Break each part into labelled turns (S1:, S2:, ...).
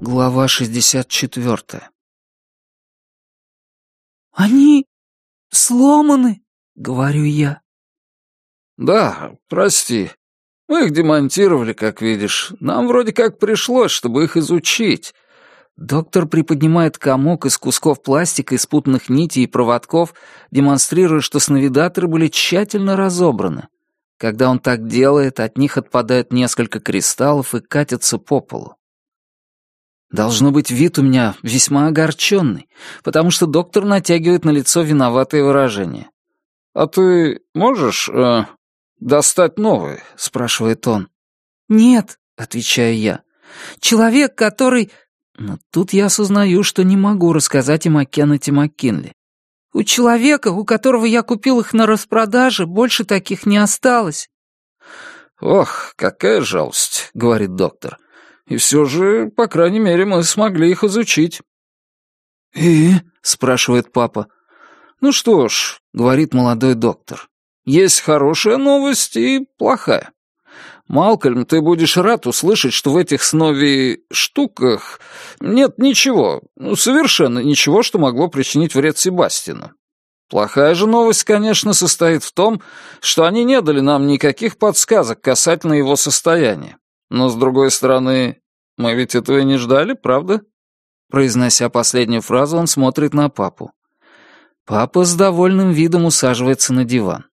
S1: Глава 64
S2: «Они сломаны», — говорю я.
S3: «Да, прости. Мы их демонтировали, как видишь. Нам вроде как пришлось, чтобы их изучить».
S1: Доктор приподнимает комок из кусков пластика и спутанных нитей и проводков, демонстрируя, что сновидаторы были тщательно разобраны. Когда он так делает, от них отпадают несколько кристаллов и катятся по полу. Должно быть, вид у меня весьма огорченный, потому что доктор натягивает на лицо виноватое выражение.
S3: «А ты можешь э, достать новые?» — спрашивает он.
S2: «Нет», — отвечаю я. «Человек, который...» Но тут я осознаю, что не могу рассказать им о Кеннете МакКинли. У человека, у которого я купил их на распродаже, больше таких не осталось.
S3: «Ох, какая жалость», — говорит доктор. «И все же, по крайней мере, мы смогли их изучить».
S1: «И?» — спрашивает папа.
S3: «Ну что ж», — говорит молодой доктор, — «есть хорошая новость и плохая. Малкольм, ты будешь рад услышать, что в этих снови штуках нет ничего, ну, совершенно ничего, что могло причинить вред Себастину. Плохая же новость, конечно, состоит в том, что они не дали нам никаких подсказок касательно его состояния. Но, с другой стороны, мы ведь этого и не ждали, правда?»
S1: Произнося последнюю фразу, он смотрит на папу. Папа с довольным видом усаживается на диван.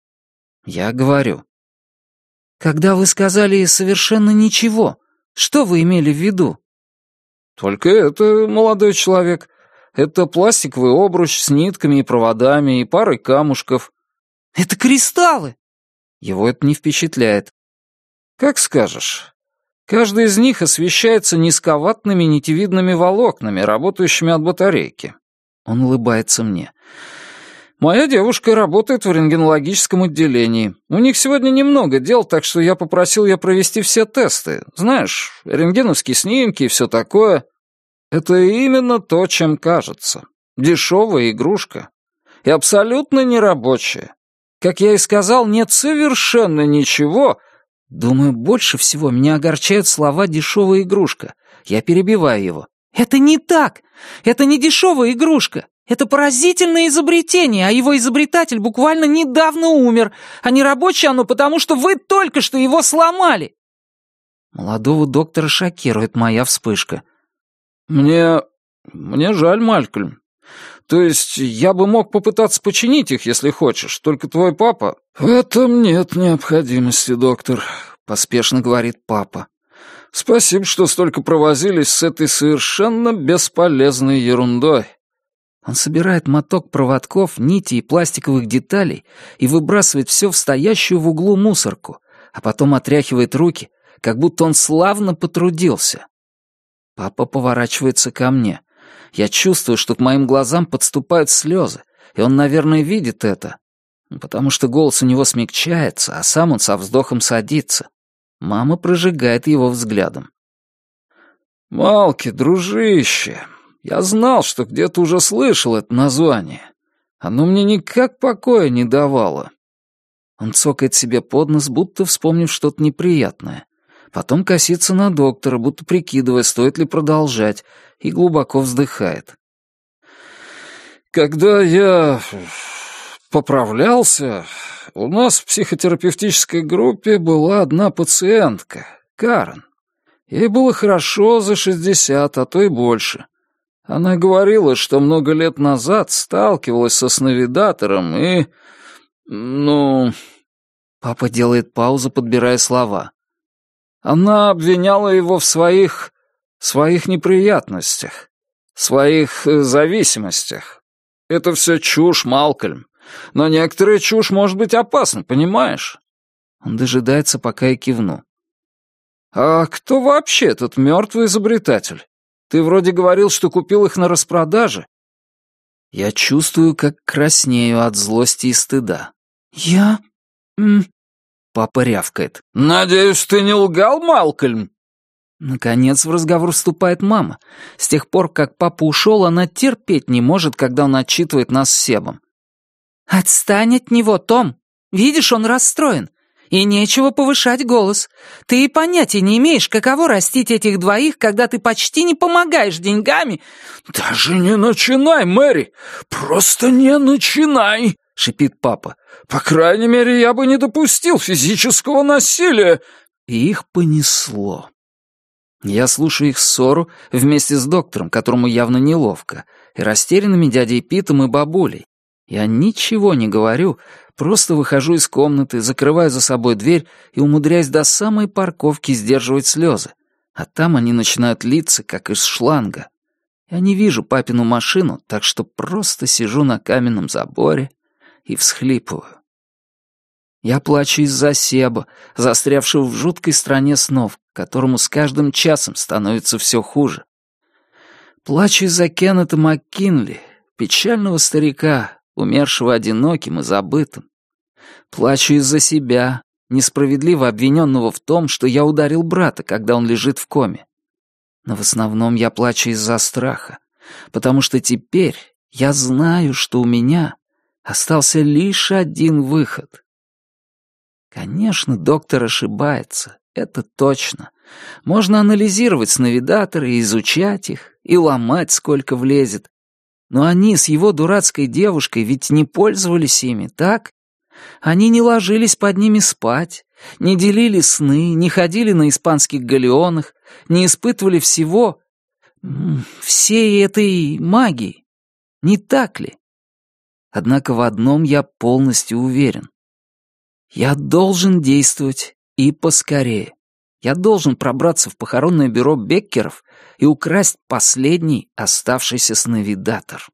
S1: Я говорю.
S2: «Когда вы сказали совершенно ничего, что вы имели в виду?»
S3: «Только это, молодой человек. Это пластиковый обруч с нитками и проводами и парой камушков».
S2: «Это кристаллы!»
S1: Его это не впечатляет.
S3: «Как скажешь. Каждый из них освещается низковатными нитевидными волокнами, работающими от батарейки».
S1: Он улыбается мне.
S3: Моя девушка работает в рентгенологическом отделении. У них сегодня немного дел, так что я попросил ее провести все тесты. Знаешь, рентгеновские снимки и все такое. Это именно то, чем кажется. Дешевая игрушка. И абсолютно нерабочая. Как я и сказал, нет совершенно ничего.
S1: Думаю, больше всего меня огорчают слова «дешевая игрушка». Я перебиваю его.
S2: «Это не так! Это не дешевая игрушка! Это поразительное изобретение, а его изобретатель буквально недавно умер, а не рабочее оно потому, что вы только что его сломали».
S1: Молодого доктора шокирует моя вспышка.
S3: «Мне... мне жаль, Малькольм. То есть я бы мог попытаться починить их, если хочешь, только твой папа...» «В этом нет необходимости, доктор», — поспешно говорит папа. «Спасибо, что столько провозились с этой совершенно бесполезной ерундой».
S1: Он собирает моток проводков, нити и пластиковых деталей и выбрасывает все в стоящую в углу мусорку, а потом отряхивает руки, как будто он славно потрудился. Папа поворачивается ко мне. Я чувствую, что к моим глазам подступают слезы, и он, наверное, видит это, потому что голос у него смягчается, а сам он со вздохом садится. Мама прожигает его взглядом.
S3: «Малки, дружище, я знал, что где-то уже слышал это название. Оно мне никак покоя не давало.
S1: Он цокает себе под нос, будто вспомнив что-то неприятное. Потом косится на доктора, будто прикидывая, стоит ли продолжать, и глубоко вздыхает.
S3: «Когда я поправлялся, у нас в психотерапевтической группе была одна пациентка, Карен. Ей было хорошо за шестьдесят, а то и больше. Она говорила, что много лет назад сталкивалась со сновидатором и... ну...
S1: Папа делает паузу, подбирая слова.
S3: Она обвиняла его в своих... своих неприятностях, своих э, зависимостях. Это все чушь, Малкольм. Но некоторая чушь может быть опасна, понимаешь?
S1: Он дожидается, пока я кивну.
S3: А кто вообще этот мертвый изобретатель? Ты вроде говорил, что купил их на распродаже».
S1: Я чувствую, как краснею от злости и стыда.
S2: «Я... М...
S1: Папа рявкает.
S3: «Надеюсь, ты не лгал, Малкольм?»
S1: Наконец в разговор вступает мама. С тех пор, как папа ушел, она терпеть не может, когда он отчитывает нас с Себом.
S2: «Отстань от него, Том! Видишь, он расстроен. И нечего повышать голос. Ты и понятия не имеешь, каково растить этих двоих, когда ты почти не помогаешь деньгами.
S3: Даже не начинай, Мэри! Просто не начинай! шипит папа. По крайней мере, я бы не допустил физического насилия.
S1: И их понесло. Я слушаю их ссору вместе с доктором, которому явно неловко, и растерянными дядей Питом и бабулей. Я ничего не говорю, просто выхожу из комнаты, закрываю за собой дверь и умудряюсь до самой парковки сдерживать слезы. А там они начинают литься, как из шланга. Я не вижу папину машину, так что просто сижу на каменном заборе и всхлипываю. Я плачу из-за Себа, застрявшего в жуткой стране снов, которому с каждым часом становится все хуже. Плачу из-за Кеннета МакКинли, печального старика, умершего одиноким и забытым. Плачу из-за себя, несправедливо обвиненного в том, что я ударил брата, когда он лежит в коме. Но в основном я плачу из-за страха, потому что теперь я знаю, что у меня остался лишь один выход. Конечно, доктор ошибается, это точно. Можно анализировать сновидаторы изучать их, и ломать сколько влезет. Но они с его дурацкой девушкой ведь не пользовались ими, так? Они не ложились под ними спать, не делили сны, не ходили на испанских галеонах, не испытывали всего... всей этой магии. Не так ли? Однако в одном я полностью уверен. Я должен действовать и поскорее. Я должен пробраться в похоронное бюро Беккеров и украсть последний оставшийся сновидатор.